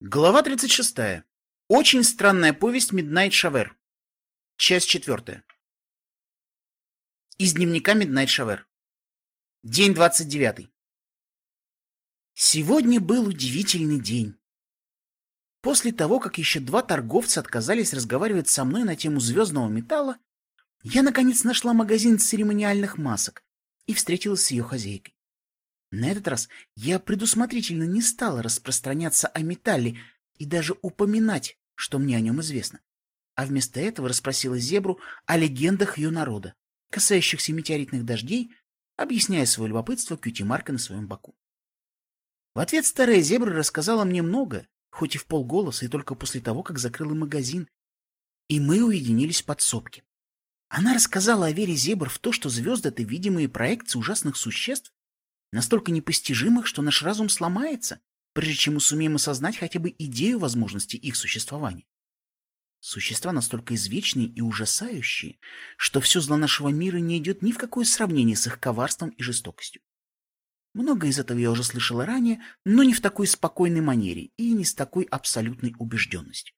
Глава 36. Очень странная повесть Midnight Шавер. Часть 4. Из дневника Midnight Шавер. День 29. Сегодня был удивительный день. После того, как еще два торговца отказались разговаривать со мной на тему звездного металла, я наконец нашла магазин церемониальных масок и встретилась с ее хозяйкой. На этот раз я предусмотрительно не стала распространяться о металле и даже упоминать, что мне о нем известно, а вместо этого расспросила зебру о легендах ее народа, касающихся метеоритных дождей, объясняя свое любопытство кьюти-марка на своем боку. В ответ старая зебра рассказала мне много, хоть и в полголоса, и только после того, как закрыла магазин, и мы уединились в подсобке. Она рассказала о вере зебр в то, что звезды — это видимые проекции ужасных существ, настолько непостижимых, что наш разум сломается, прежде чем мы сумеем осознать хотя бы идею возможности их существования. Существа настолько извечные и ужасающие, что все зло нашего мира не идет ни в какое сравнение с их коварством и жестокостью. Много из этого я уже слышала ранее, но не в такой спокойной манере и не с такой абсолютной убежденностью.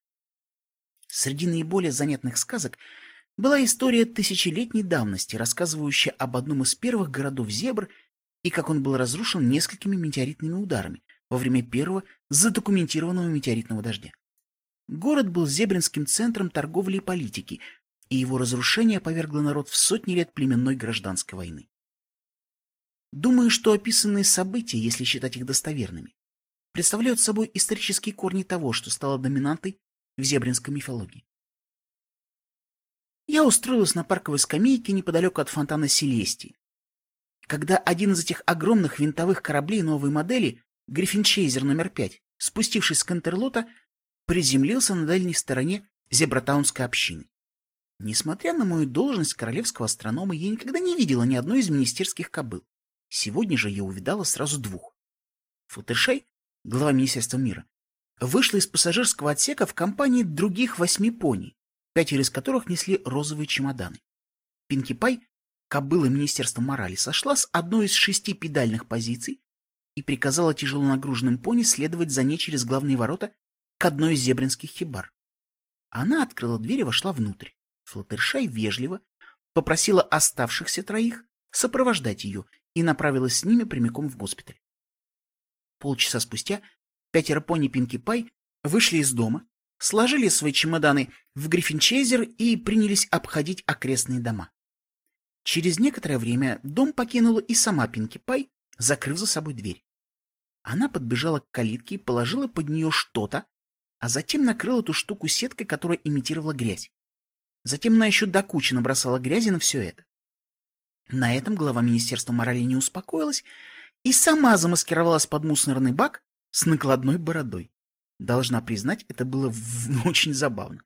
Среди наиболее занятных сказок была история тысячелетней давности, рассказывающая об одном из первых городов зебр и как он был разрушен несколькими метеоритными ударами во время первого задокументированного метеоритного дождя. Город был зебринским центром торговли и политики, и его разрушение повергло народ в сотни лет племенной гражданской войны. Думаю, что описанные события, если считать их достоверными, представляют собой исторические корни того, что стало доминантой в зебринской мифологии. Я устроилась на парковой скамейке неподалеку от фонтана Селестии, когда один из этих огромных винтовых кораблей новой модели, Гриффинчейзер номер 5, спустившись с Кантерлота, приземлился на дальней стороне Зебратаунской общины. Несмотря на мою должность королевского астронома, я никогда не видела ни одной из министерских кобыл. Сегодня же я увидала сразу двух. Футершей, глава Министерства мира, вышла из пассажирского отсека в компании других восьми пони, пятеро из которых несли розовые чемоданы. Пинки Пай кобыла Министерства морали сошла с одной из шести педальных позиций и приказала тяжело нагруженным пони следовать за ней через главные ворота к одной из зебринских хибар. Она открыла дверь и вошла внутрь. Флаттершай вежливо попросила оставшихся троих сопровождать ее и направилась с ними прямиком в госпиталь. Полчаса спустя пятеро пони Пинки Пай вышли из дома, сложили свои чемоданы в Гриффинчейзер и принялись обходить окрестные дома. Через некоторое время дом покинула и сама Пинки Пай, закрыв за собой дверь. Она подбежала к калитке и положила под нее что-то, а затем накрыла эту штуку сеткой, которая имитировала грязь. Затем она еще до кучи набросала грязи на все это. На этом глава Министерства морали не успокоилась и сама замаскировалась под мусорный бак с накладной бородой. Должна признать, это было очень забавно.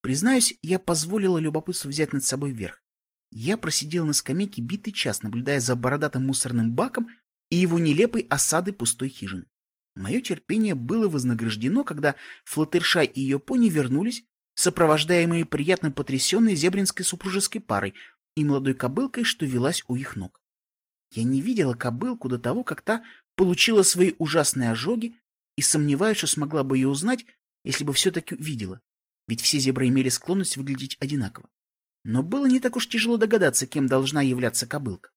Признаюсь, я позволила любопытству взять над собой верх. Я просидел на скамейке битый час, наблюдая за бородатым мусорным баком и его нелепой осадой пустой хижины. Мое терпение было вознаграждено, когда Флаттершай и ее пони вернулись, сопровождаемые приятно потрясенной зебринской супружеской парой и молодой кобылкой, что велась у их ног. Я не видела кобылку до того, как та получила свои ужасные ожоги, и сомневаюсь, что смогла бы ее узнать, если бы все-таки видела, ведь все зебры имели склонность выглядеть одинаково. Но было не так уж тяжело догадаться, кем должна являться кобылка.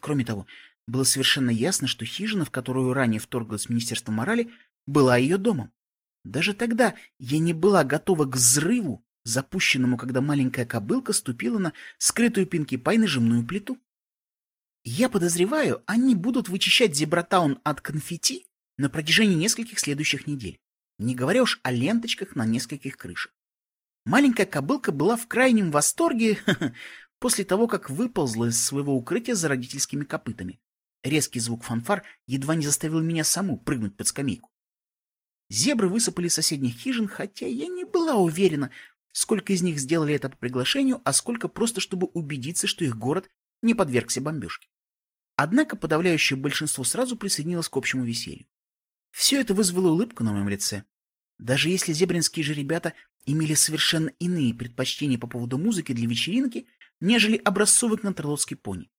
Кроме того, было совершенно ясно, что хижина, в которую ранее вторглось Министерство морали, была ее домом. Даже тогда я не была готова к взрыву, запущенному, когда маленькая кобылка ступила на скрытую Пинки Пай нажимную плиту. Я подозреваю, они будут вычищать Зебратаун от конфетти на протяжении нескольких следующих недель, не говоря уж о ленточках на нескольких крышах. Маленькая кобылка была в крайнем восторге после того, как выползла из своего укрытия за родительскими копытами. Резкий звук фанфар едва не заставил меня саму прыгнуть под скамейку. Зебры высыпали из соседних хижин, хотя я не была уверена, сколько из них сделали это по приглашению, а сколько просто, чтобы убедиться, что их город не подвергся бомбежке. Однако подавляющее большинство сразу присоединилось к общему веселью. Все это вызвало улыбку на моем лице. Даже если зебринские же ребята имели совершенно иные предпочтения по поводу музыки для вечеринки, нежели образцовый контрлотский пони.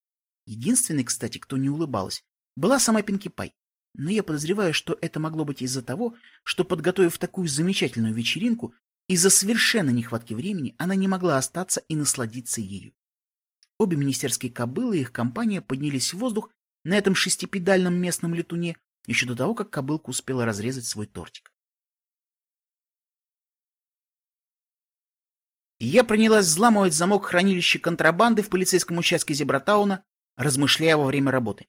Единственной, кстати, кто не улыбалась, была сама Пинки Пай. но я подозреваю, что это могло быть из-за того, что, подготовив такую замечательную вечеринку, из-за совершенно нехватки времени она не могла остаться и насладиться ею. Обе министерские кобылы и их компания поднялись в воздух на этом шестипедальном местном летуне еще до того, как кобылка успела разрезать свой тортик. Я принялась взламывать замок хранилища контрабанды в полицейском участке Зебратауна, размышляя во время работы.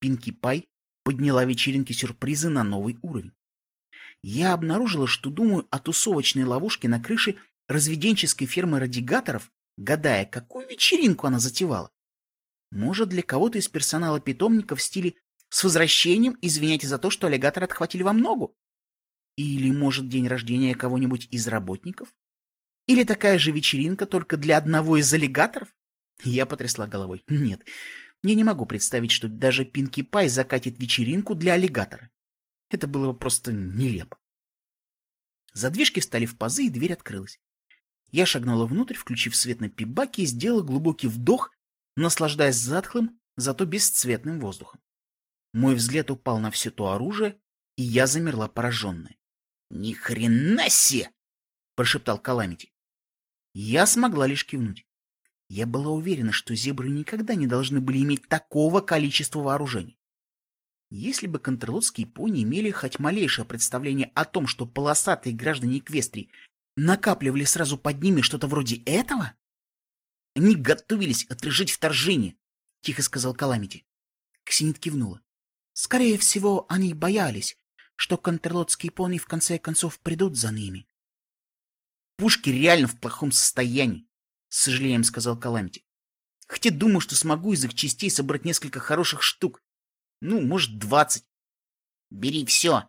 Пинки Пай подняла вечеринки сюрпризы на новый уровень. Я обнаружила, что думаю о тусовочной ловушке на крыше разведенческой фермы радигаторов, гадая, какую вечеринку она затевала. Может, для кого-то из персонала питомника в стиле «С возвращением, извиняйте за то, что аллигаторы отхватили вам ногу»? Или, может, день рождения кого-нибудь из работников? Или такая же вечеринка только для одного из аллигаторов? Я потрясла головой. Нет, я не могу представить, что даже Пинки Пай закатит вечеринку для аллигатора. Это было бы просто нелепо. Задвижки встали в пазы, и дверь открылась. Я шагнула внутрь, включив свет на пибаке, и сделала глубокий вдох, наслаждаясь затхлым, зато бесцветным воздухом. Мой взгляд упал на все то оружие, и я замерла пораженная. — Ни хрена себе! — прошептал Каламити. Я смогла лишь кивнуть. Я была уверена, что зебры никогда не должны были иметь такого количества вооружений. Если бы контрлотские пони имели хоть малейшее представление о том, что полосатые граждане Эквестрии накапливали сразу под ними что-то вроде этого, они готовились отрежить вторжение, — тихо сказал Каламити. Ксенит кивнула. Скорее всего, они боялись, что контрлотские пони в конце концов придут за ними. Пушки реально в плохом состоянии, с сожалением сказал Каламити. Хотя думаю, что смогу из их частей собрать несколько хороших штук. Ну, может, двадцать. Бери все.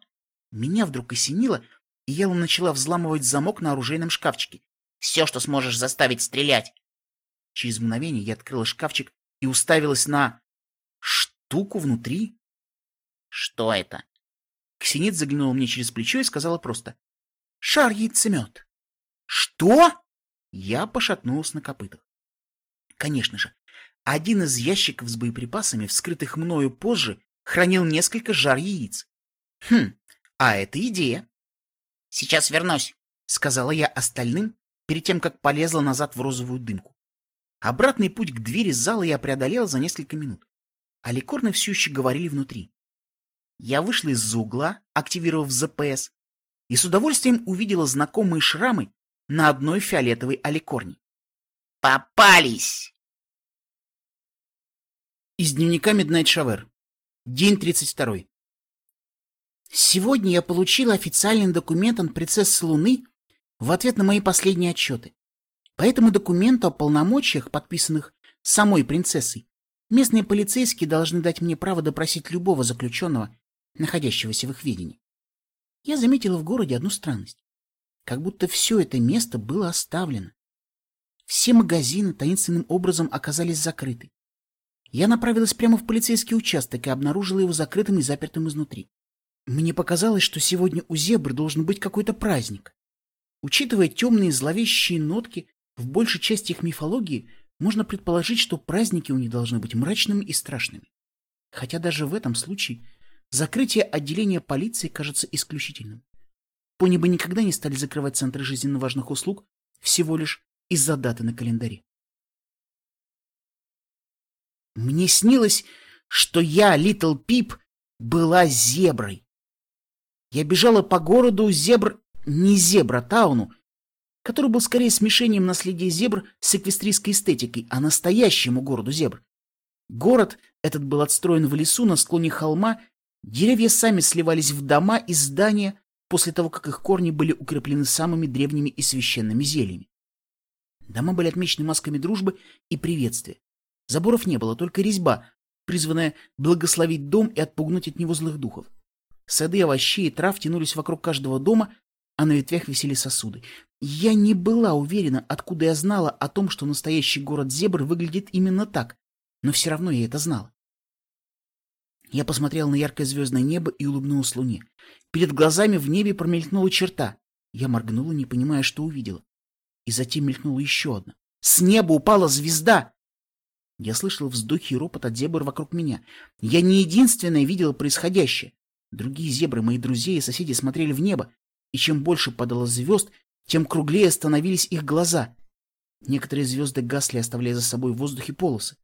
Меня вдруг осенило, и я начала взламывать замок на оружейном шкафчике. Все, что сможешь заставить стрелять. Через мгновение я открыла шкафчик и уставилась на... штуку внутри. Что это? Ксенит заглянула мне через плечо и сказала просто. Шар яйцемет. «Что?» Я пошатнулась на копытах. Конечно же, один из ящиков с боеприпасами, вскрытых мною позже, хранил несколько жар яиц. Хм, а это идея. «Сейчас вернусь», — сказала я остальным, перед тем, как полезла назад в розовую дымку. Обратный путь к двери зала я преодолела за несколько минут. А ликорны все еще говорили внутри. Я вышла из-за угла, активировав ЗПС, и с удовольствием увидела знакомые шрамы на одной фиолетовой аликорне. «Попались!» Из дневника Midnight Shower. День 32. Сегодня я получила официальный документ от принцессы Луны в ответ на мои последние отчеты. По этому документу о полномочиях, подписанных самой принцессой, местные полицейские должны дать мне право допросить любого заключенного, находящегося в их ведении. Я заметила в городе одну странность как будто все это место было оставлено. Все магазины таинственным образом оказались закрыты. Я направилась прямо в полицейский участок и обнаружила его закрытым и запертым изнутри. Мне показалось, что сегодня у зебры должен быть какой-то праздник. Учитывая темные зловещие нотки в большей части их мифологии, можно предположить, что праздники у них должны быть мрачными и страшными. Хотя даже в этом случае закрытие отделения полиции кажется исключительным. Пони бы никогда не стали закрывать центры жизненно важных услуг всего лишь из-за даты на календаре. Мне снилось, что я, Литл Пип, была зеброй. Я бежала по городу зебр... не зебра-тауну, который был скорее смешением наследия зебр с эквестрийской эстетикой, а настоящему городу зебр. Город этот был отстроен в лесу на склоне холма, деревья сами сливались в дома и здания, после того, как их корни были укреплены самыми древними и священными зельями. Дома были отмечены масками дружбы и приветствия. Заборов не было, только резьба, призванная благословить дом и отпугнуть от него злых духов. Сады овощей и трав тянулись вокруг каждого дома, а на ветвях висели сосуды. Я не была уверена, откуда я знала о том, что настоящий город Зебр выглядит именно так, но все равно я это знала. Я посмотрел на яркое звездное небо и улыбнулась луне. Перед глазами в небе промелькнула черта. Я моргнула, не понимая, что увидела. И затем мелькнула еще одна. С неба упала звезда! Я слышал вздохи и ропот от зебр вокруг меня. Я не единственная видела происходящее. Другие зебры, мои друзья и соседи смотрели в небо, и чем больше падало звезд, тем круглее становились их глаза. Некоторые звезды гасли, оставляя за собой в воздухе полосы.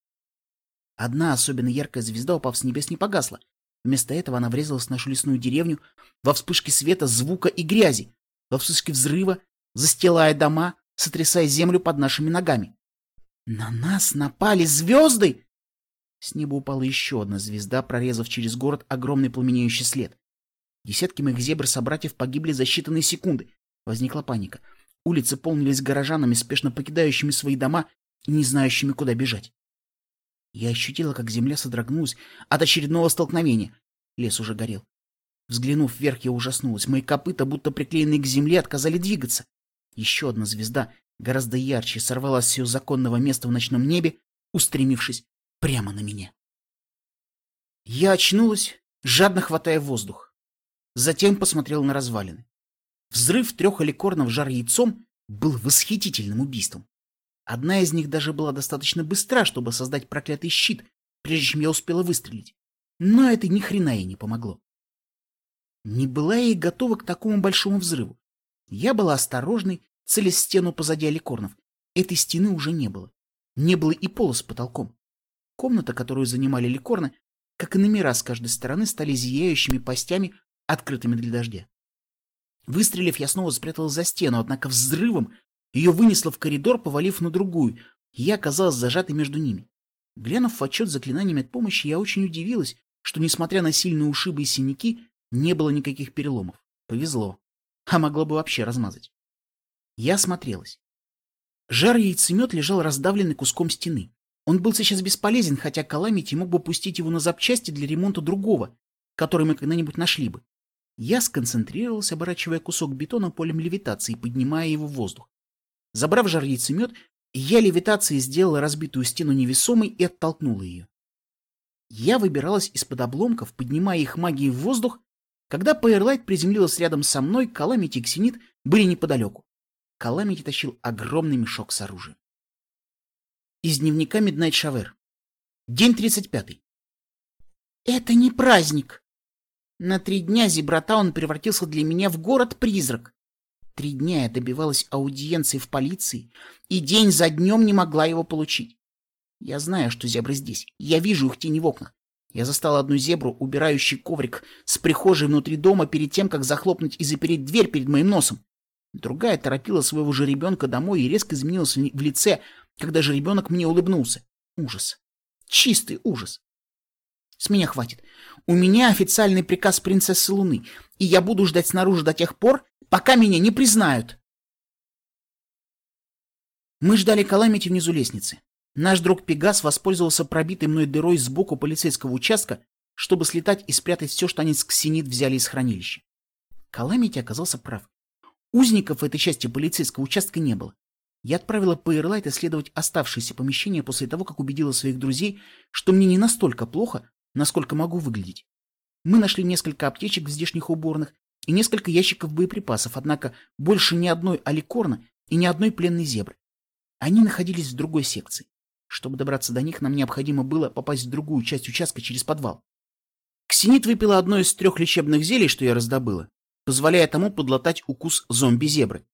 Одна особенно яркая звезда, упав с небес, не погасла. Вместо этого она врезалась в нашу лесную деревню во вспышке света, звука и грязи, во вспышке взрыва, застилая дома, сотрясая землю под нашими ногами. На нас напали звезды! С неба упала еще одна звезда, прорезав через город огромный пламенеющий след. Десятки моих зебр-собратьев погибли за считанные секунды. Возникла паника. Улицы полнились горожанами, спешно покидающими свои дома и не знающими, куда бежать. Я ощутила, как земля содрогнулась от очередного столкновения. Лес уже горел. Взглянув вверх, я ужаснулась. Мои копыта, будто приклеенные к земле, отказали двигаться. Еще одна звезда, гораздо ярче, сорвалась с ее законного места в ночном небе, устремившись прямо на меня. Я очнулась, жадно хватая воздух. Затем посмотрел на развалины. Взрыв трех аликорнов жар яйцом был восхитительным убийством. Одна из них даже была достаточно быстра, чтобы создать проклятый щит, прежде чем я успела выстрелить. Но это ни хрена ей не помогло. Не была и готова к такому большому взрыву. Я была осторожной, целясь стену позади аликорнов. Этой стены уже не было. Не было и пола с потолком. Комната, которую занимали ликорны, как и номера с каждой стороны, стали зияющими постями, открытыми для дождя. Выстрелив, я снова спряталась за стену, однако взрывом ее вынесло в коридор, повалив на другую, и я оказалась зажатой между ними. Глянув в отчет заклинаний медпомощи, я очень удивилась, что, несмотря на сильные ушибы и синяки, не было никаких переломов. Повезло. А могло бы вообще размазать. Я осмотрелась. Жар яйцемет лежал раздавленный куском стены. Он был сейчас бесполезен, хотя Каламити мог бы пустить его на запчасти для ремонта другого, который мы когда-нибудь нашли бы. Я сконцентрировался, оборачивая кусок бетона полем левитации, поднимая его в воздух. Забрав жар яйцемет, я левитацией сделала разбитую стену невесомой и оттолкнула ее. Я выбиралась из-под обломков, поднимая их магией в воздух, когда Пайерлайт приземлилась рядом со мной, Каламити и Ксенит были неподалеку. Каламити тащил огромный мешок с оружием. Из дневника Midnight Shower. День 35. Это не праздник. На три дня Зебратаун превратился для меня в город-призрак. Три дня я добивалась аудиенции в полиции, и день за днем не могла его получить. Я знаю, что зебры здесь. Я вижу их тени в окнах. Я застала одну зебру, убирающий коврик с прихожей внутри дома перед тем, как захлопнуть и запереть дверь перед моим носом. Другая торопила своего же ребенка домой и резко изменилась в лице, когда же ребенок мне улыбнулся. Ужас. Чистый ужас. С меня хватит. У меня официальный приказ принцессы Луны, и я буду ждать снаружи до тех пор, пока меня не признают. Мы ждали Каламити внизу лестницы. Наш друг Пегас воспользовался пробитой мной дырой сбоку полицейского участка, чтобы слетать и спрятать все, что они с Ксенит взяли из хранилища. Каламити оказался прав. Узников в этой части полицейского участка не было. Я отправила Пейерлайт исследовать оставшиеся помещения после того, как убедила своих друзей, что мне не настолько плохо, насколько могу выглядеть. Мы нашли несколько аптечек в здешних уборных и несколько ящиков боеприпасов, однако больше ни одной аликорна и ни одной пленной зебры. Они находились в другой секции. Чтобы добраться до них, нам необходимо было попасть в другую часть участка через подвал. Ксенит выпила одно из трех лечебных зелий, что я раздобыла, позволяя тому подлатать укус зомби-зебры.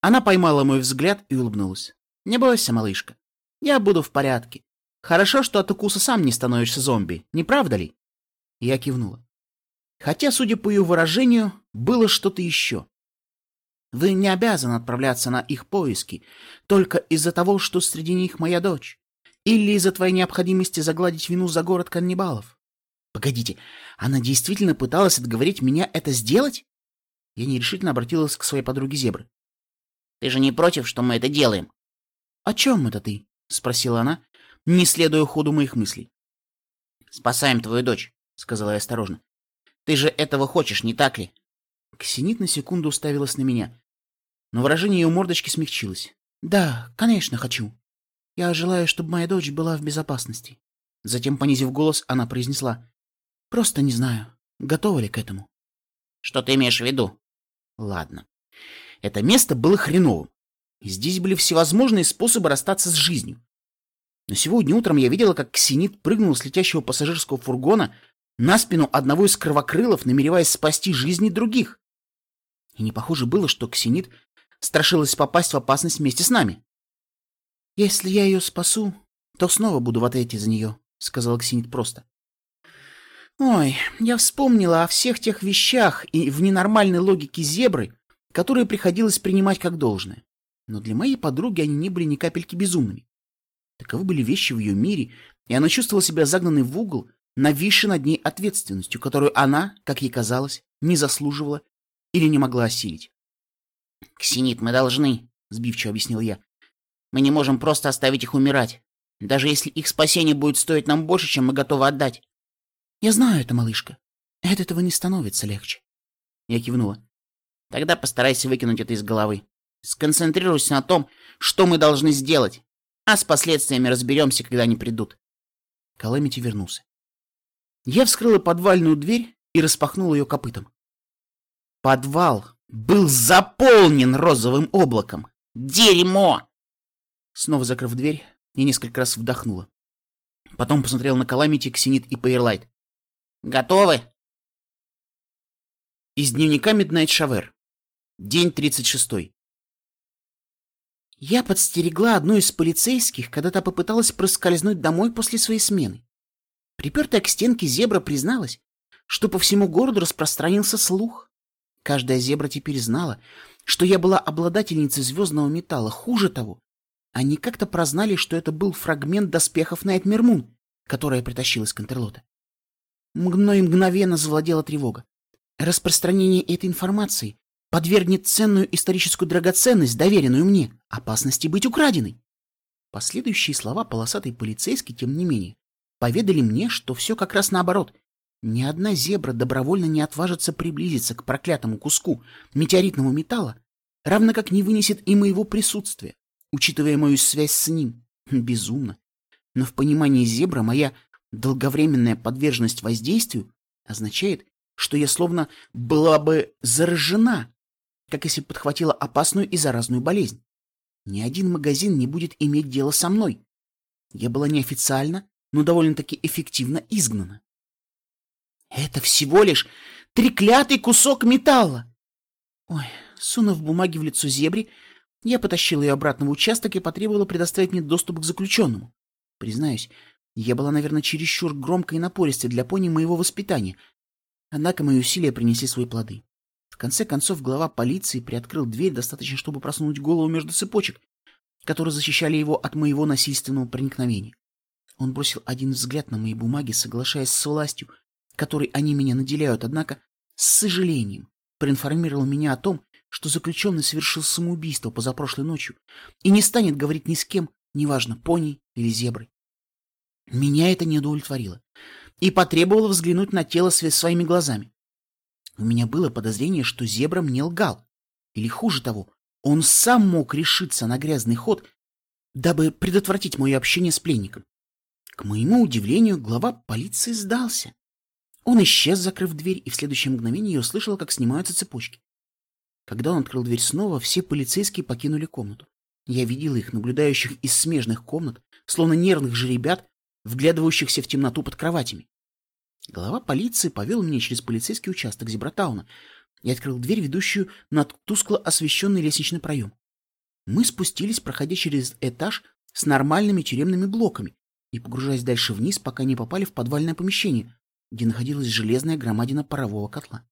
Она поймала мой взгляд и улыбнулась. «Не бойся, малышка. Я буду в порядке. Хорошо, что от укуса сам не становишься зомби, не правда ли?» Я кивнула. Хотя, судя по ее выражению, было что-то еще. Вы не обязаны отправляться на их поиски только из-за того, что среди них моя дочь, или из-за твоей необходимости загладить вину за город каннибалов. Погодите, она действительно пыталась отговорить меня это сделать? Я нерешительно обратилась к своей подруге Зебры. Ты же не против, что мы это делаем? — О чем это ты? — спросила она, не следуя ходу моих мыслей. — Спасаем твою дочь, — сказала я осторожно. — Ты же этого хочешь, не так ли? Ксенит на секунду уставилась на меня, но выражение ее мордочки смягчилось. — Да, конечно, хочу. Я желаю, чтобы моя дочь была в безопасности. Затем, понизив голос, она произнесла. — Просто не знаю, готова ли к этому. — Что ты имеешь в виду? — Ладно. Это место было хреновым. Здесь были всевозможные способы расстаться с жизнью. Но сегодня утром я видела, как Ксенит прыгнул с летящего пассажирского фургона на спину одного из кровокрылов, намереваясь спасти жизни других. И не похоже было, что Ксенит страшилась попасть в опасность вместе с нами. «Если я ее спасу, то снова буду в ответе за нее», — сказала Ксенит просто. «Ой, я вспомнила о всех тех вещах и в ненормальной логике зебры, которые приходилось принимать как должное. Но для моей подруги они не были ни капельки безумными. Таковы были вещи в ее мире, и она чувствовала себя загнанной в угол, нависшей над ней ответственностью, которую она, как ей казалось, не заслуживала или не могла осилить. «Ксенит, мы должны», — сбивчиво объяснил я. «Мы не можем просто оставить их умирать, даже если их спасение будет стоить нам больше, чем мы готовы отдать». «Я знаю это, малышка. От этого не становится легче». Я кивнула. «Тогда постарайся выкинуть это из головы. Сконцентрируйся на том, что мы должны сделать, а с последствиями разберемся, когда они придут. Каламити вернулся. Я вскрыла подвальную дверь и распахнула ее копытом. Подвал был заполнен розовым облаком. Дерьмо! Снова закрыв дверь, я несколько раз вдохнула. Потом посмотрел на Каламити, Ксенит и Пейрлайт. «Готовы?» Из дневника Midnight Шавер. День 36. Я подстерегла одну из полицейских, когда та попыталась проскользнуть домой после своей смены. Припертая к стенке зебра призналась, что по всему городу распространился слух. Каждая зебра теперь знала, что я была обладательницей звездного металла. Хуже того, они как-то прознали, что это был фрагмент доспехов Найтмер Мун, который я притащила из Контерлота. Мной мгновенно завладела тревога. Распространение этой информации подвергнет ценную историческую драгоценность, доверенную мне, опасности быть украденной. Последующие слова полосатой полицейской, тем не менее, поведали мне, что все как раз наоборот. Ни одна зебра добровольно не отважится приблизиться к проклятому куску метеоритного металла, равно как не вынесет и моего присутствия, учитывая мою связь с ним. Безумно. Но в понимании зебра моя долговременная подверженность воздействию означает, что я словно была бы заражена как если подхватила опасную и заразную болезнь. Ни один магазин не будет иметь дело со мной. Я была неофициально, но довольно-таки эффективно изгнана. Это всего лишь треклятый кусок металла. Ой, сунув бумаги в лицо зебри, я потащила ее обратно в участок и потребовала предоставить мне доступ к заключенному. Признаюсь, я была, наверное, чересчур громкой и напористой для пони моего воспитания, однако мои усилия принесли свои плоды конце концов, глава полиции приоткрыл дверь достаточно, чтобы просунуть голову между цепочек, которые защищали его от моего насильственного проникновения. Он бросил один взгляд на мои бумаги, соглашаясь с властью, которой они меня наделяют, однако с сожалением проинформировал меня о том, что заключенный совершил самоубийство позапрошлой ночью и не станет говорить ни с кем, неважно, пони или зеброй. Меня это не удовлетворило и потребовало взглянуть на тело своими глазами. У меня было подозрение, что зебра мне лгал. Или хуже того, он сам мог решиться на грязный ход, дабы предотвратить мое общение с пленником. К моему удивлению, глава полиции сдался. Он исчез, закрыв дверь, и в следующее мгновение я услышала, как снимаются цепочки. Когда он открыл дверь снова, все полицейские покинули комнату. Я видела их, наблюдающих из смежных комнат, словно нервных жеребят, вглядывающихся в темноту под кроватями. Глава полиции повел меня через полицейский участок Зебратауна и открыл дверь, ведущую на тускло освещенный лестничный проем. Мы спустились, проходя через этаж с нормальными тюремными блоками и погружаясь дальше вниз, пока не попали в подвальное помещение, где находилась железная громадина парового котла.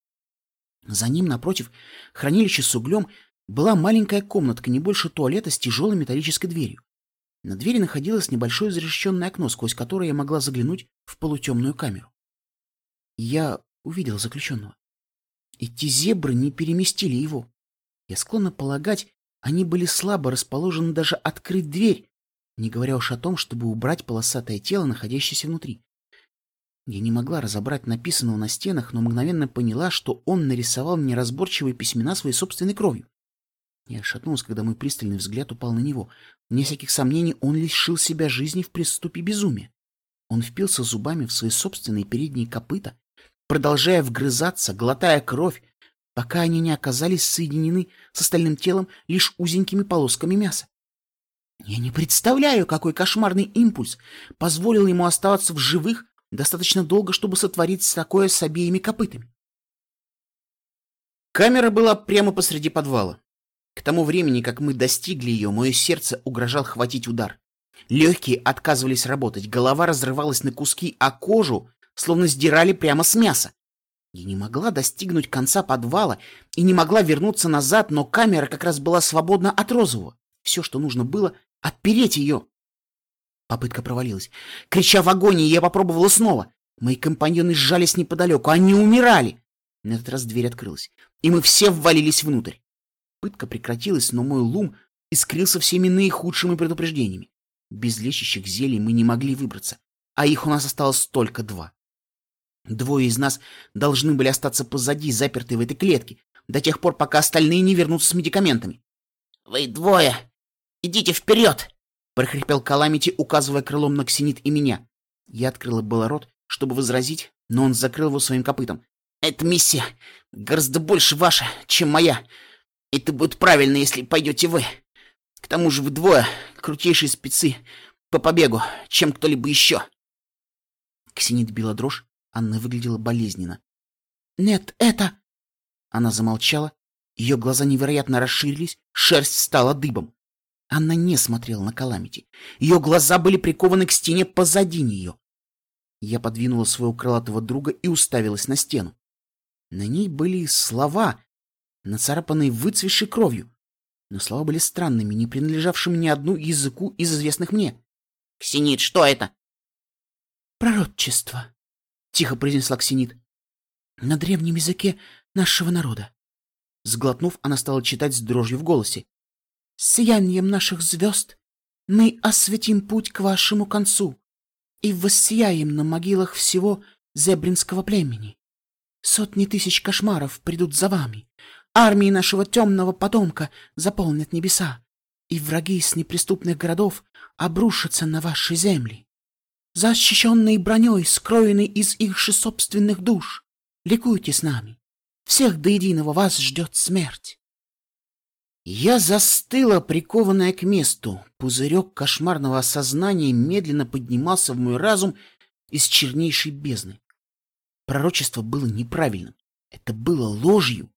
За ним, напротив, хранилище с углем, была маленькая комнатка, не больше туалета, с тяжелой металлической дверью. На двери находилось небольшое зарешеченное окно, сквозь которое я могла заглянуть в полутемную камеру. Я увидел заключенного. Эти зебры не переместили его. Я склонна полагать, они были слабо расположены даже открыть дверь, не говоря уж о том, чтобы убрать полосатое тело, находящееся внутри. Я не могла разобрать написанного на стенах, но мгновенно поняла, что он нарисовал мне разборчивые письмена своей собственной кровью. Я шатнулась, когда мой пристальный взгляд упал на него. Вне всяких сомнений, он лишил себя жизни в приступе безумия. Он впился зубами в свои собственные передние копыта продолжая вгрызаться, глотая кровь, пока они не оказались соединены с остальным телом лишь узенькими полосками мяса. Я не представляю, какой кошмарный импульс позволил ему оставаться в живых достаточно долго, чтобы сотворить такое с обеими копытами. Камера была прямо посреди подвала. К тому времени, как мы достигли ее, мое сердце угрожал хватить удар. Легкие отказывались работать, голова разрывалась на куски, а кожу словно сдирали прямо с мяса. Я не могла достигнуть конца подвала и не могла вернуться назад, но камера как раз была свободна от розового. Все, что нужно было, отпереть ее. Попытка провалилась. Крича в агонии, я попробовала снова. Мои компаньоны сжались неподалеку, они умирали. На этот раз дверь открылась, и мы все ввалились внутрь. Пытка прекратилась, но мой лум искрился всеми наихудшими предупреждениями. Без лечащих зелий мы не могли выбраться, а их у нас осталось только два. Двое из нас должны были остаться позади, запертые в этой клетке, до тех пор, пока остальные не вернутся с медикаментами. — Вы двое! Идите вперед! — прохрипел Каламити, указывая крылом на Ксенит и меня. Я открыла было рот, чтобы возразить, но он закрыл его своим копытом. — Эта миссия гораздо больше ваша, чем моя. Это будет правильно, если пойдете вы. К тому же вы двое крутейшие спецы по побегу, чем кто-либо еще. Ксенит била дрожь, Анна выглядела болезненно. «Нет, это...» Она замолчала, ее глаза невероятно расширились, шерсть стала дыбом. Анна не смотрела на Каламити. Ее глаза были прикованы к стене позади нее. Я подвинула своего крылатого друга и уставилась на стену. На ней были слова, нацарапанные выцветшей кровью. Но слова были странными, не принадлежавшими ни одну языку из известных мне. — Ксенит, что это? — Пророчество, — тихо произнесла Ксенит. — На древнем языке нашего народа. Сглотнув, она стала читать с дрожью в голосе. — Сиянием наших звезд мы осветим путь к вашему концу и воссияем на могилах всего зебринского племени. Сотни тысяч кошмаров придут за вами. Армии нашего темного потомка заполнят небеса, и враги с неприступных городов обрушатся на ваши земли защищенные броней, скроенной из их же собственных душ. Ликуйте с нами. Всех до единого вас ждет смерть. Я застыла, прикованная к месту. Пузырек кошмарного осознания медленно поднимался в мой разум из чернейшей бездны. Пророчество было неправильным. Это было ложью.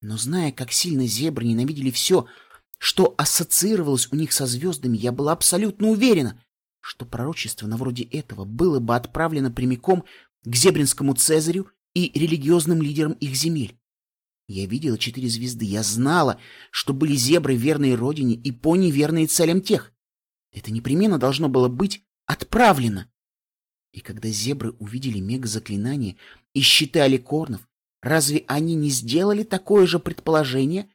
Но зная, как сильно зебры ненавидели все, что ассоциировалось у них со звездами, я была абсолютно уверена, что пророчество на вроде этого было бы отправлено прямиком к зебринскому цезарю и религиозным лидерам их земель. Я видела четыре звезды, я знала, что были зебры верные родине и пони верные целям тех. Это непременно должно было быть отправлено. И когда зебры увидели мега-заклинание и щиты аликорнов, разве они не сделали такое же предположение,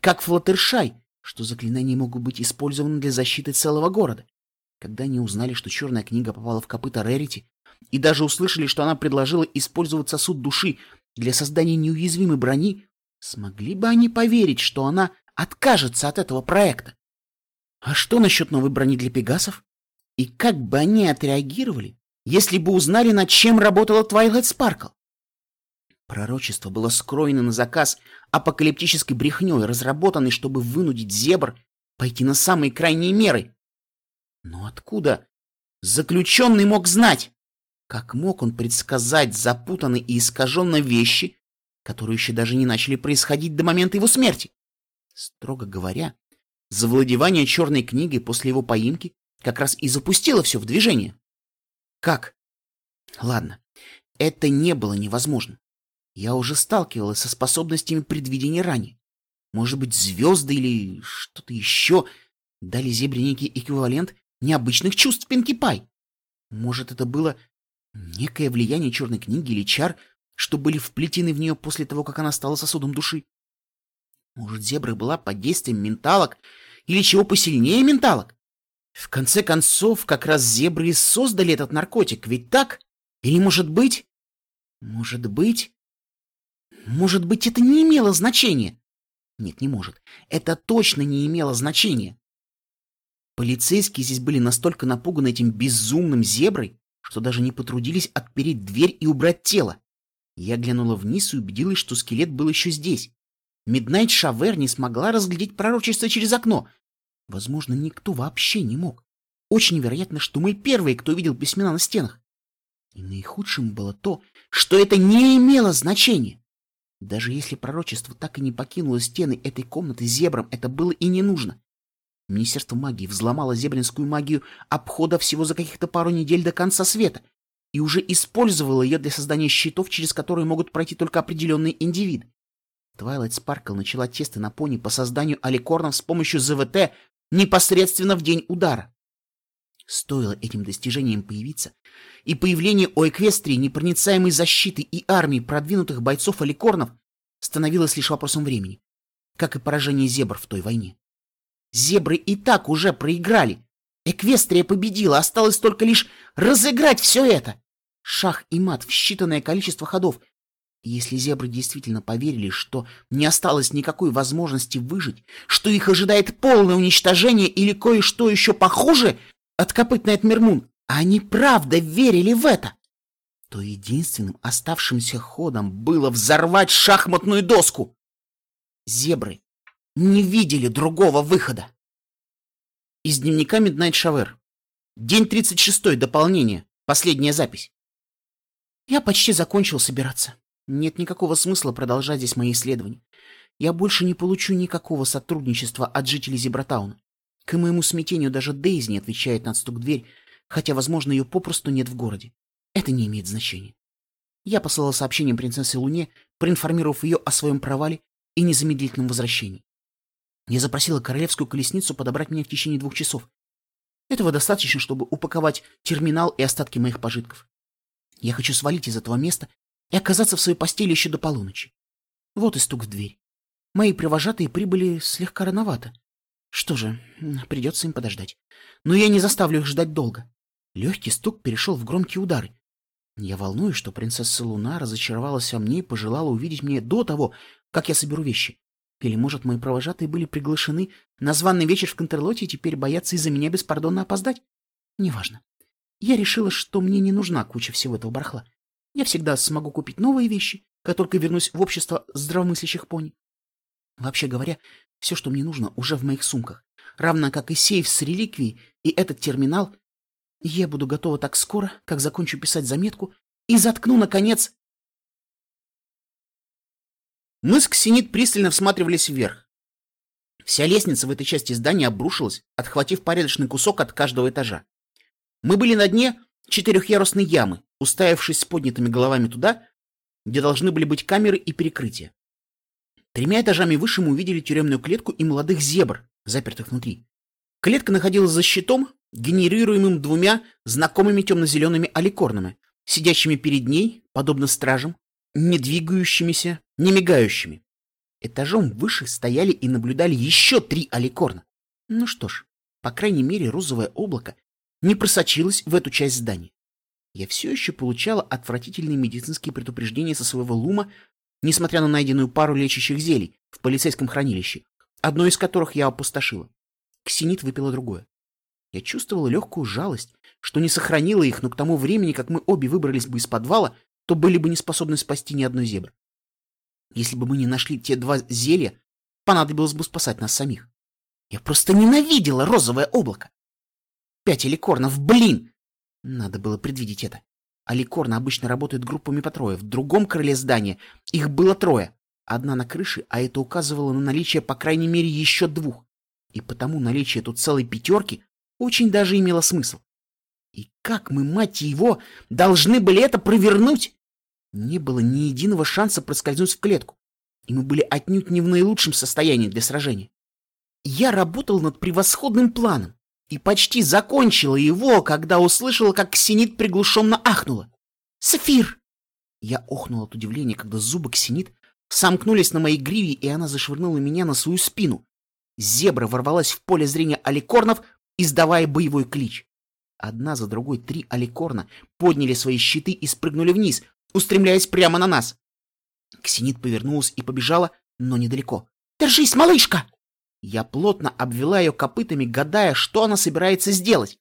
как Флаттершай, что заклинания могут быть использованы для защиты целого города? Когда они узнали, что черная книга попала в копыта Рерити, и даже услышали, что она предложила использовать сосуд души для создания неуязвимой брони, смогли бы они поверить, что она откажется от этого проекта? А что насчет новой брони для пегасов? И как бы они отреагировали, если бы узнали, над чем работала Твайлайт Спаркл? Пророчество было скроено на заказ апокалиптической брехней, разработанной, чтобы вынудить зебр пойти на самые крайние меры. Но откуда заключенный мог знать? Как мог он предсказать запутанные и искаженные вещи, которые еще даже не начали происходить до момента его смерти? Строго говоря, завладевание черной книгой после его поимки как раз и запустило все в движение. Как? Ладно, это не было невозможно. Я уже сталкивалась со способностями предвидения ранее. Может быть, звезды или что-то еще дали зебре некий эквивалент необычных чувств Пинки Пай. Может, это было некое влияние черной книги или чар, что были вплетены в нее после того, как она стала сосудом души? Может, зебра была под действием менталок или чего посильнее менталок? В конце концов, как раз зебры и создали этот наркотик, ведь так? Или, может быть... Может быть... Может быть, это не имело значения? Нет, не может. Это точно не имело значения. Полицейские здесь были настолько напуганы этим безумным зеброй, что даже не потрудились отпереть дверь и убрать тело. Я глянула вниз и убедилась, что скелет был еще здесь. Миднайт Шавер не смогла разглядеть пророчество через окно. Возможно, никто вообще не мог. Очень вероятно, что мы первые, кто видел письмена на стенах. И наихудшим было то, что это не имело значения. Даже если пророчество так и не покинуло стены этой комнаты зебрам, это было и не нужно. Министерство магии взломало зебринскую магию обхода всего за каких-то пару недель до конца света и уже использовало ее для создания щитов, через которые могут пройти только определенные индивиды. Твайлайт Спаркл начала тесты на пони по созданию аликорнов с помощью ЗВТ непосредственно в день удара. Стоило этим достижениям появиться, и появление у Эквестрии непроницаемой защиты и армии продвинутых бойцов-аликорнов становилось лишь вопросом времени, как и поражение зебр в той войне. Зебры и так уже проиграли. Эквестрия победила, осталось только лишь разыграть все это. Шах и мат в считанное количество ходов. Если зебры действительно поверили, что не осталось никакой возможности выжить, что их ожидает полное уничтожение или кое-что еще похуже — откопытный Этмермун, а они правда верили в это, то единственным оставшимся ходом было взорвать шахматную доску. Зебры не видели другого выхода. Из дневника Midnight Shower. День 36 дополнение. Последняя запись. Я почти закончил собираться. Нет никакого смысла продолжать здесь мои исследования. Я больше не получу никакого сотрудничества от жителей Зебратауна. К моему смятению даже Дейзи не отвечает на стук в дверь, хотя, возможно, ее попросту нет в городе. Это не имеет значения. Я послала сообщение принцессе Луне, проинформировав ее о своем провале и незамедлительном возвращении. Я запросила королевскую колесницу подобрать меня в течение двух часов. Этого достаточно, чтобы упаковать терминал и остатки моих пожитков. Я хочу свалить из этого места и оказаться в своей постели еще до полуночи. Вот и стук в дверь. Мои провожатые прибыли слегка рановато. Что же, придется им подождать. Но я не заставлю их ждать долго. Легкий стук перешел в громкие удары. Я волнуюсь, что принцесса Луна разочаровалась во мне и пожелала увидеть меня до того, как я соберу вещи. Или, может, мои провожатые были приглашены на званый вечер в Контерлоте и теперь боятся из-за меня беспардонно опоздать? Неважно. Я решила, что мне не нужна куча всего этого барахла. Я всегда смогу купить новые вещи, как только вернусь в общество здравомыслящих пони. Вообще говоря, все, что мне нужно, уже в моих сумках. Равно как и сейф с реликвией и этот терминал. Я буду готова так скоро, как закончу писать заметку и заткну, наконец... Мы с Ксенит пристально всматривались вверх. Вся лестница в этой части здания обрушилась, отхватив порядочный кусок от каждого этажа. Мы были на дне четырехъярусной ямы, уставившись с поднятыми головами туда, где должны были быть камеры и перекрытия. Тремя этажами выше мы увидели тюремную клетку и молодых зебр, запертых внутри. Клетка находилась за щитом, генерируемым двумя знакомыми темно-зелеными аликорнами, сидящими перед ней, подобно стражам, не двигающимися, не мигающими. Этажом выше стояли и наблюдали еще три аликорна. Ну что ж, по крайней мере, розовое облако не просочилось в эту часть здания. Я все еще получала отвратительные медицинские предупреждения со своего лума несмотря на найденную пару лечащих зелий в полицейском хранилище, одно из которых я опустошила. Ксенит выпила другое. Я чувствовала легкую жалость, что не сохранила их, но к тому времени, как мы обе выбрались бы из подвала, то были бы не способны спасти ни одной зебры. Если бы мы не нашли те два зелья, понадобилось бы спасать нас самих. Я просто ненавидела розовое облако. Пять эликорнов, блин! Надо было предвидеть это. Аликорны обычно работают группами по трое. В другом крыле здания их было трое. Одна на крыше, а это указывало на наличие по крайней мере еще двух. И потому наличие тут целой пятерки очень даже имело смысл. И как мы, мать его, должны были это провернуть? Не было ни единого шанса проскользнуть в клетку. И мы были отнюдь не в наилучшем состоянии для сражения. Я работал над превосходным планом и почти закончила его, когда услышала, как Ксенит приглушенно ахнула. «Сафир!» Я охнула от удивления, когда зубы Ксенит сомкнулись на моей гриве, и она зашвырнула меня на свою спину. Зебра ворвалась в поле зрения аликорнов, издавая боевой клич. Одна за другой три аликорна подняли свои щиты и спрыгнули вниз, устремляясь прямо на нас. Ксенит повернулась и побежала, но недалеко. «Держись, малышка!» Я плотно обвела ее копытами, гадая, что она собирается сделать.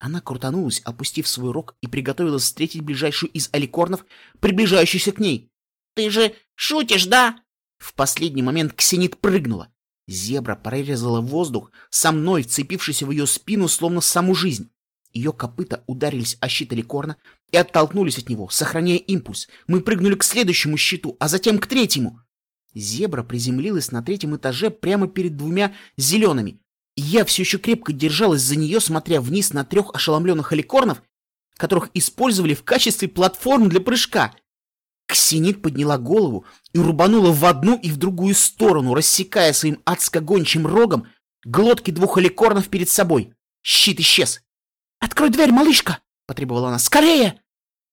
Она крутанулась, опустив свой рог, и приготовилась встретить ближайшую из аликорнов, приближающуюся к ней. «Ты же шутишь, да?» В последний момент Ксенит прыгнула. Зебра прорезала воздух, со мной вцепившись в ее спину, словно в саму жизнь. Ее копыта ударились о щит Аликорна и оттолкнулись от него, сохраняя импульс. Мы прыгнули к следующему щиту, а затем к третьему. Зебра приземлилась на третьем этаже прямо перед двумя зелеными. я все еще крепко держалась за нее, смотря вниз на трех ошеломленных аликорнов, которых использовали в качестве платформ для прыжка. Ксенит подняла голову и рубанула в одну и в другую сторону, рассекая своим адско-гончим рогом глотки двух аликорнов перед собой. Щит исчез. «Открой дверь, малышка!» — потребовала она. «Скорее!»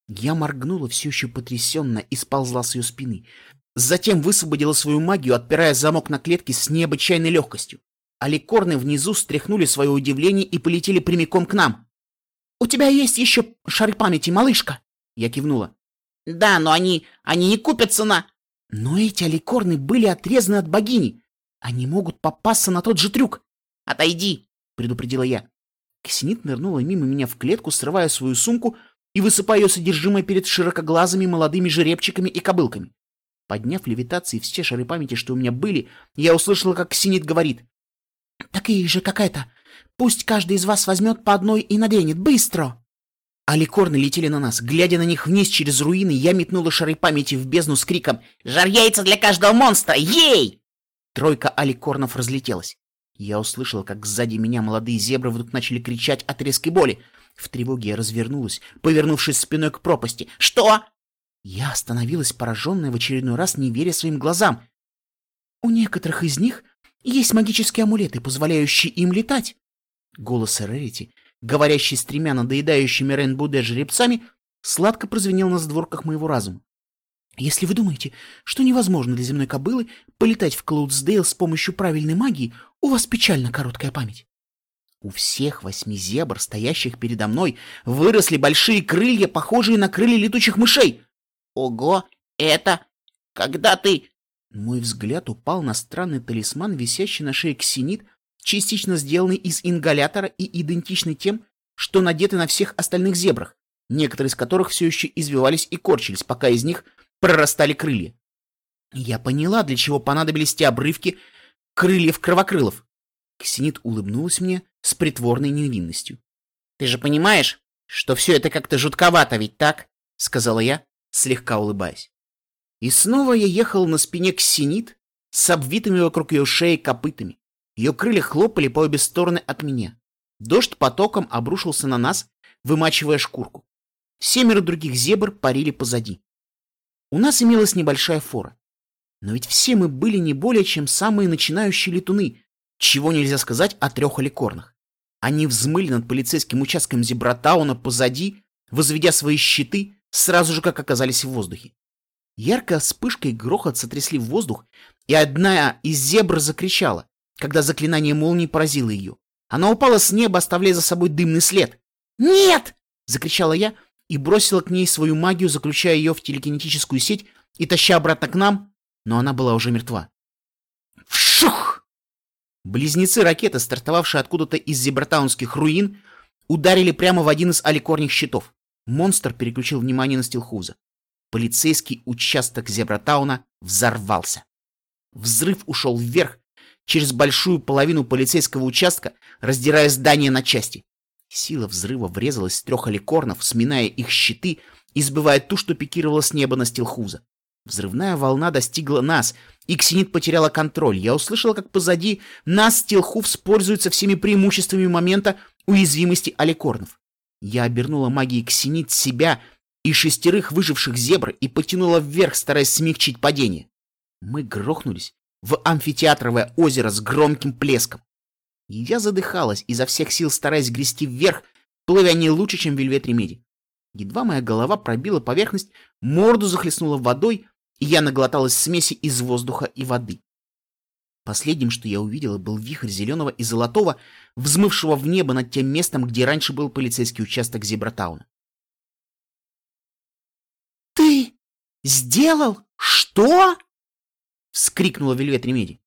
Я моргнула все еще потрясенно и сползла с ее спины. Затем высвободила свою магию, отпирая замок на клетке с необычайной легкостью. Аликорны внизу стряхнули свое удивление и полетели прямиком к нам. «У тебя есть еще шар памяти, малышка?» Я кивнула. «Да, но они... они не купятся на...» «Но эти аликорны были отрезаны от богини. Они могут попасться на тот же трюк. Отойди!» — предупредила я. Ксенит нырнула мимо меня в клетку, срывая свою сумку и высыпая ее содержимое перед широкоглазыми молодыми жеребчиками и кобылками. Подняв левитации все шары памяти, что у меня были, я услышала, как Ксенит говорит. «Такие же, как это. Пусть каждый из вас возьмет по одной и наденет. Быстро!» Аликорны летели на нас. Глядя на них вниз через руины, я метнула шары памяти в бездну с криком «Жар яйца для каждого монстра! Ей!» Тройка аликорнов разлетелась. Я услышал, как сзади меня молодые зебры вдруг начали кричать от резкой боли. В тревоге я развернулась, повернувшись спиной к пропасти. «Что?» Я остановилась, пораженная в очередной раз, не веря своим глазам. «У некоторых из них есть магические амулеты, позволяющие им летать». Голос Рерити, говорящий с тремя надоедающими Рейнбуде жеребцами, сладко прозвенел на сдворках моего разума. Если вы думаете, что невозможно для земной кобылы полетать в Клоудсдейл с помощью правильной магии, у вас печально короткая память. У всех восьми зебр, стоящих передо мной, выросли большие крылья, похожие на крылья летучих мышей. Ого, это... Когда ты... Мой взгляд упал на странный талисман, висящий на шее ксенит, частично сделанный из ингалятора и идентичный тем, что надеты на всех остальных зебрах, некоторые из которых все еще извивались и корчились, пока из них прорастали крылья. Я поняла, для чего понадобились те обрывки крыльев кровокрылов. Ксенит улыбнулась мне с притворной невинностью. «Ты же понимаешь, что все это как-то жутковато, ведь так?» — сказала я, слегка улыбаясь. И снова я ехал на спине ксенит с обвитыми вокруг ее шеи копытами. Ее крылья хлопали по обе стороны от меня. Дождь потоком обрушился на нас, вымачивая шкурку. Семеро других зебр парили позади. У нас имелась небольшая фора. Но ведь все мы были не более чем самые начинающие летуны, чего нельзя сказать о трех аликорнах. Они взмыли над полицейским участком Зебратауна позади, возведя свои щиты, сразу же как оказались в воздухе. Яркая вспышка и грохот сотрясли воздух, и одна из зебр закричала, когда заклинание молнии поразило ее. Она упала с неба, оставляя за собой дымный след. «Нет!» — закричала я, и бросила к ней свою магию, заключая ее в телекинетическую сеть и таща обратно к нам, но она была уже мертва. Вшух! Близнецы ракеты, стартовавшие откуда-то из зебратаунских руин, ударили прямо в один из аликорних щитов. Монстр переключил внимание на Стилхуза. Полицейский участок Зебратауна взорвался. Взрыв ушел вверх, через большую половину полицейского участка, раздирая здание на части. Сила взрыва врезалась в трех аликорнов, сминая их щиты и сбивая ту, что пикировала с неба на стилхуза. Взрывная волна достигла нас, и Ксенит потеряла контроль. Я услышала, как позади нас Стилхув пользуется всеми преимуществами момента уязвимости аликорнов. Я обернула магией Ксенит себя и шестерых выживших зебр и потянула вверх, стараясь смягчить падение. Мы грохнулись в амфитеатровое озеро с громким плеском я задыхалась, изо всех сил стараясь грести вверх, плывя не лучше, чем вельвет ремеди. Едва моя голова пробила поверхность, морду захлестнула водой, и я наглоталась смеси из воздуха и воды. Последним, что я увидела, был вихрь зеленого и золотого, взмывшего в небо над тем местом, где раньше был полицейский участок Зебратауна. «Ты сделал что?» — вскрикнула Вельвет Ремеди.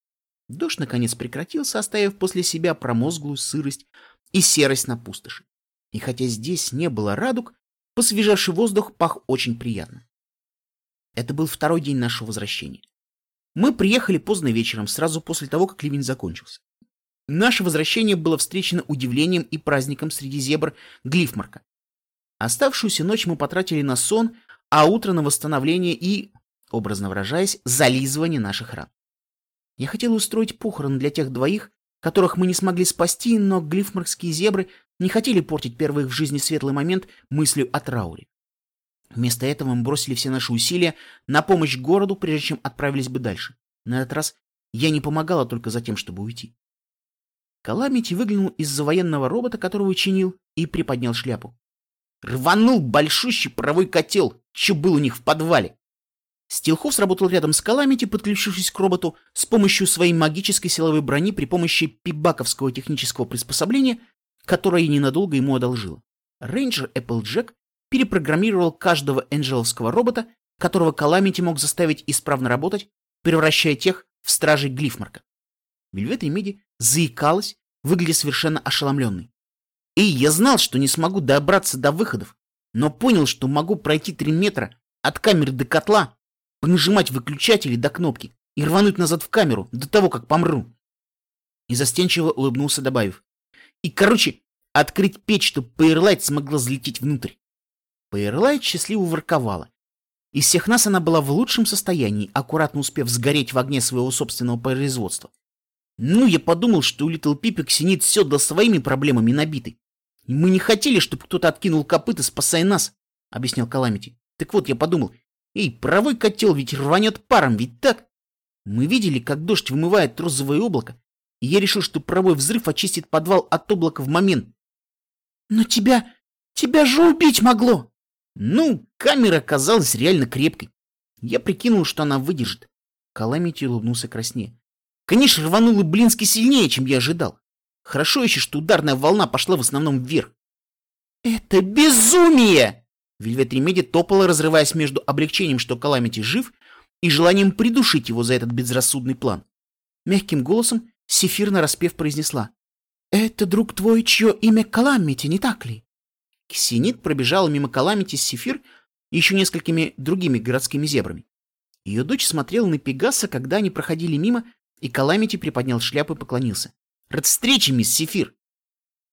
Дождь наконец прекратился, оставив после себя промозглую сырость и серость на пустоши. И хотя здесь не было радуг, посвежавший воздух пах очень приятно. Это был второй день нашего возвращения. Мы приехали поздно вечером, сразу после того, как ливень закончился. Наше возвращение было встречено удивлением и праздником среди зебр Глифмарка. Оставшуюся ночь мы потратили на сон, а утро на восстановление и, образно выражаясь, зализывание наших ран. Я хотел устроить похороны для тех двоих, которых мы не смогли спасти, но глифмаркские зебры не хотели портить первый в жизни светлый момент мыслью о трауре. Вместо этого мы бросили все наши усилия на помощь городу, прежде чем отправились бы дальше. На этот раз я не помогала только за тем, чтобы уйти. Каламити выглянул из-за военного робота, которого чинил, и приподнял шляпу. Рванул большущий паровой котел, что был у них в подвале. Стилхов сработал рядом с Каламити, подключившись к роботу с помощью своей магической силовой брони при помощи пибаковского технического приспособления, которое ненадолго ему одолжило. Рейнджер Эпплджек перепрограммировал каждого энджеловского робота, которого Каламити мог заставить исправно работать, превращая тех в стражей Глифмарка. Вельвет и Меди заикалась, выглядя совершенно ошеломленной. И я знал, что не смогу добраться до выходов, но понял, что могу пройти три метра от камеры до котла, понажимать выключатели до кнопки и рвануть назад в камеру до того, как помру. И застенчиво улыбнулся, добавив. И, короче, открыть печь, чтобы Пейерлайт смогла залететь внутрь. Пейерлайт счастливо ворковала. Из всех нас она была в лучшем состоянии, аккуратно успев сгореть в огне своего собственного производства. Ну, я подумал, что у Литл Пипи синит все до своими проблемами набиты. И мы не хотели, чтобы кто-то откинул копыта, спасая нас, — объяснял Каламити. Так вот, я подумал, эй, паровой котел ведь рванет паром, ведь так? Мы видели, как дождь вымывает розовое облако, и я решил, что паровой взрыв очистит подвал от облака в момент. Но тебя... тебя же убить могло! Ну, камера оказалась реально крепкой. Я прикинул, что она выдержит. Каламити улыбнулся краснее. Конечно, рвануло блински сильнее, чем я ожидал. Хорошо еще, что ударная волна пошла в основном вверх. «Это безумие!» Вельвет Ремеди топала, разрываясь между облегчением, что Каламити жив, и желанием придушить его за этот безрассудный план. Мягким голосом Сефир нараспев произнесла. «Это друг твой, чье имя Каламити, не так ли?» Ксенит пробежала мимо Каламити Сефир и еще несколькими другими городскими зебрами. Ее дочь смотрела на Пегаса, когда они проходили мимо, и Каламити приподнял шляпу и поклонился. «Рад встрече, мисс Сефир!»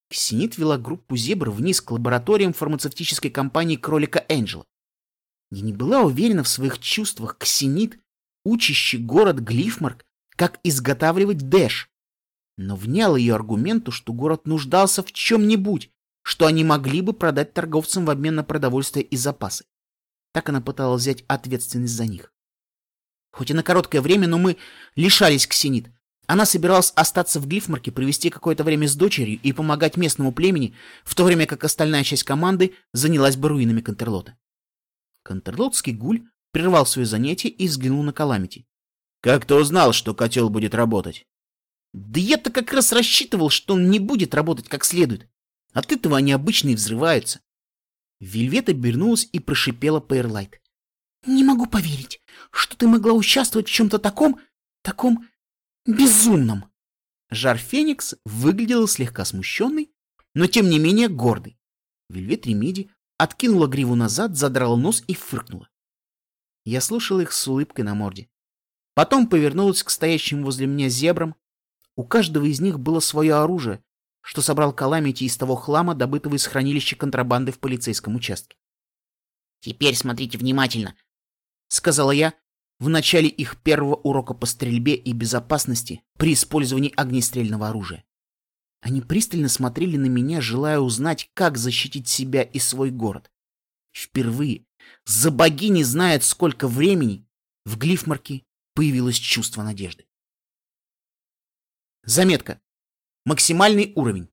Ксенит вела группу зебр вниз к лабораториям фармацевтической компании кролика Энджела. Я не была уверена в своих чувствах Ксенит, учащий город Глифмарк, как изготавливать дэш. Но внял ее аргументу, что город нуждался в чем-нибудь, что они могли бы продать торговцам в обмен на продовольствие и запасы. Так она пыталась взять ответственность за них. Хоть и на короткое время, но мы лишались Ксенит. Она собиралась остаться в Глифмарке, провести какое-то время с дочерью и помогать местному племени, в то время как остальная часть команды занялась бы руинами Контерлота. Контерлотский гуль прервал свое занятие и взглянул на Каламити. «Как ты узнал, что котел будет работать?» «Да я-то как раз рассчитывал, что он не будет работать как следует. От этого они обычно и взрываются». Вельвет обернулась и прошипела Пейрлайт. «Не могу поверить, что ты могла участвовать в чем-то таком, таком безумном». Жар Феникс выглядела слегка смущенной, но тем не менее гордой. Вельвет Ремиди откинула гриву назад, задрала нос и фыркнула. Я слушал их с улыбкой на морде. Потом повернулась к стоящим возле меня зебрам. У каждого из них было свое оружие, что собрал Каламити из того хлама, добытого из хранилища контрабанды в полицейском участке. «Теперь смотрите внимательно», — сказала я в начале их первого урока по стрельбе и безопасности при использовании огнестрельного оружия. Они пристально смотрели на меня, желая узнать, как защитить себя и свой город. Впервые, за богини знает сколько времени, в Глифмарке появилось чувство надежды. Заметка. Максимальный уровень.